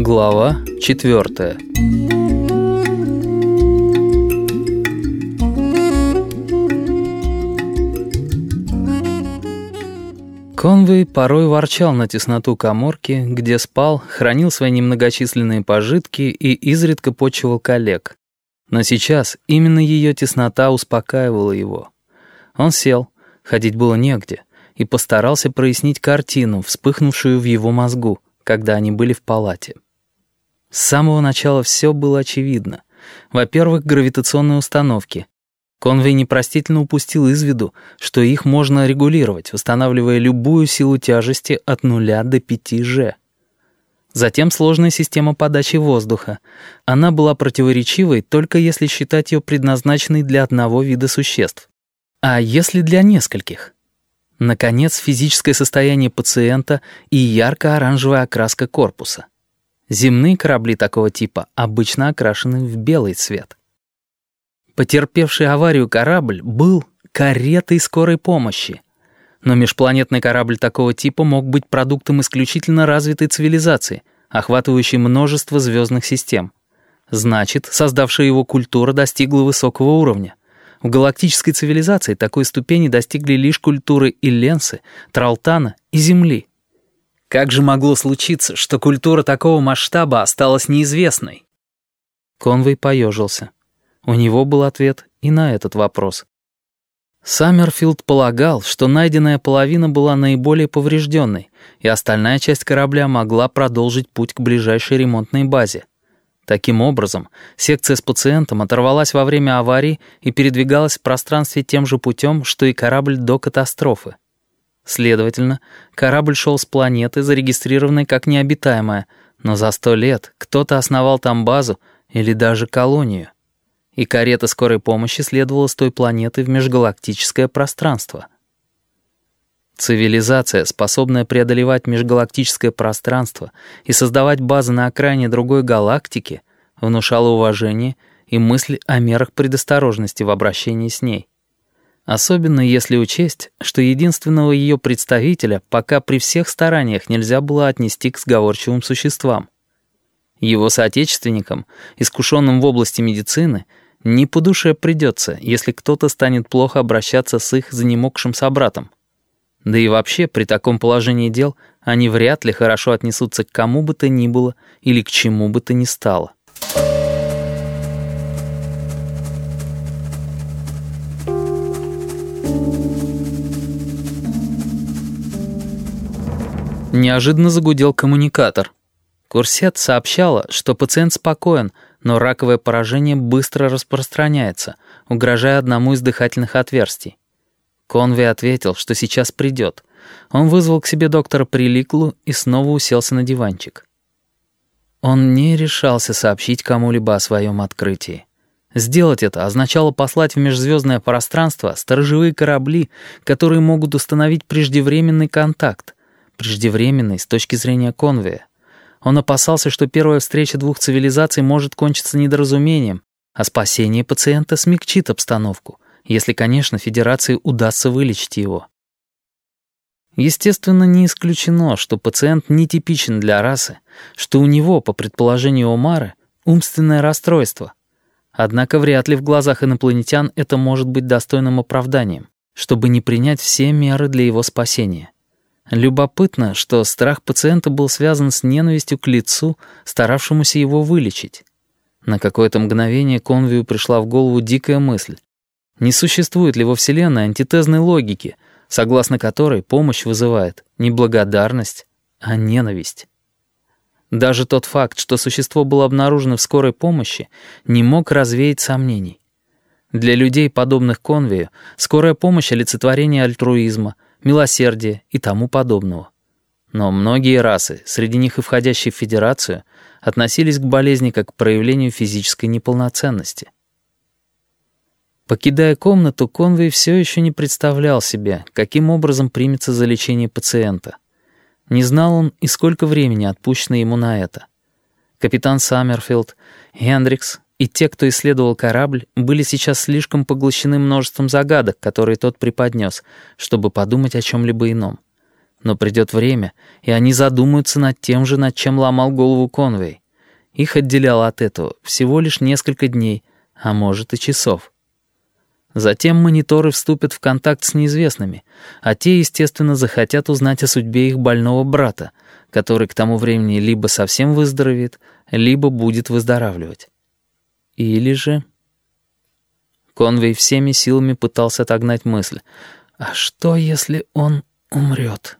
Глава четвертая. Конвей порой ворчал на тесноту коморки, где спал, хранил свои немногочисленные пожитки и изредка почивал коллег. Но сейчас именно ее теснота успокаивала его. Он сел, ходить было негде, и постарался прояснить картину, вспыхнувшую в его мозгу, когда они были в палате. С самого начала все было очевидно. Во-первых, гравитационные установки. Конвей непростительно упустил из виду, что их можно регулировать, устанавливая любую силу тяжести от нуля до 5G. Затем сложная система подачи воздуха. Она была противоречивой, только если считать ее предназначенной для одного вида существ. А если для нескольких? Наконец, физическое состояние пациента и ярко-оранжевая окраска корпуса. Земные корабли такого типа обычно окрашены в белый цвет. Потерпевший аварию корабль был каретой скорой помощи. Но межпланетный корабль такого типа мог быть продуктом исключительно развитой цивилизации, охватывающей множество звездных систем. Значит, создавшая его культура достигла высокого уровня. В галактической цивилизации такой ступени достигли лишь культуры Илленсы, Тралтана и Земли. Как же могло случиться, что культура такого масштаба осталась неизвестной? Конвей поежился. У него был ответ и на этот вопрос. Саммерфилд полагал, что найденная половина была наиболее поврежденной, и остальная часть корабля могла продолжить путь к ближайшей ремонтной базе. Таким образом, секция с пациентом оторвалась во время аварии и передвигалась в пространстве тем же путем, что и корабль до катастрофы. Следовательно, корабль шел с планеты, зарегистрированной как необитаемая, но за сто лет кто-то основал там базу или даже колонию. И карета скорой помощи следовала с той планеты в межгалактическое пространство. Цивилизация, способная преодолевать межгалактическое пространство и создавать базы на окраине другой галактики, внушала уважение и мысль о мерах предосторожности в обращении с ней. Особенно если учесть, что единственного ее представителя пока при всех стараниях нельзя было отнести к сговорчивым существам. Его соотечественникам, искушенным в области медицины, не по душе придется, если кто-то станет плохо обращаться с их занемогшим собратом. Да и вообще, при таком положении дел, они вряд ли хорошо отнесутся к кому бы то ни было или к чему бы то ни стало. Неожиданно загудел коммуникатор. Курсет сообщала, что пациент спокоен, но раковое поражение быстро распространяется, угрожая одному из дыхательных отверстий. Конви ответил, что сейчас придет. Он вызвал к себе доктора Приликлу и снова уселся на диванчик. Он не решался сообщить кому-либо о своем открытии. Сделать это означало послать в межзвездное пространство сторожевые корабли, которые могут установить преждевременный контакт, преждевременный с точки зрения Конвея. Он опасался, что первая встреча двух цивилизаций может кончиться недоразумением, а спасение пациента смягчит обстановку, если, конечно, Федерации удастся вылечить его. Естественно, не исключено, что пациент нетипичен для расы, что у него, по предположению Омара, умственное расстройство. Однако вряд ли в глазах инопланетян это может быть достойным оправданием, чтобы не принять все меры для его спасения. Любопытно, что страх пациента был связан с ненавистью к лицу, старавшемуся его вылечить. На какое-то мгновение Конвию пришла в голову дикая мысль. Не существует ли во Вселенной антитезной логики, согласно которой помощь вызывает не благодарность, а ненависть? Даже тот факт, что существо было обнаружено в скорой помощи, не мог развеять сомнений. Для людей, подобных Конвию, скорая помощь — олицетворение альтруизма — милосердия и тому подобного. Но многие расы, среди них и входящие в Федерацию, относились к болезни как к проявлению физической неполноценности. Покидая комнату, Конвей все еще не представлял себе, каким образом примется за лечение пациента. Не знал он и сколько времени отпущено ему на это. Капитан Саммерфилд, Хендрикс и те, кто исследовал корабль, были сейчас слишком поглощены множеством загадок, которые тот преподнес, чтобы подумать о чем-либо ином. Но придет время, и они задумаются над тем же, над чем ломал голову Конвей. Их отделяло от этого всего лишь несколько дней, а может и часов. Затем мониторы вступят в контакт с неизвестными, а те, естественно, захотят узнать о судьбе их больного брата, который к тому времени либо совсем выздоровеет, либо будет выздоравливать. Или же... Конвей всеми силами пытался отогнать мысль. «А что, если он умрет?»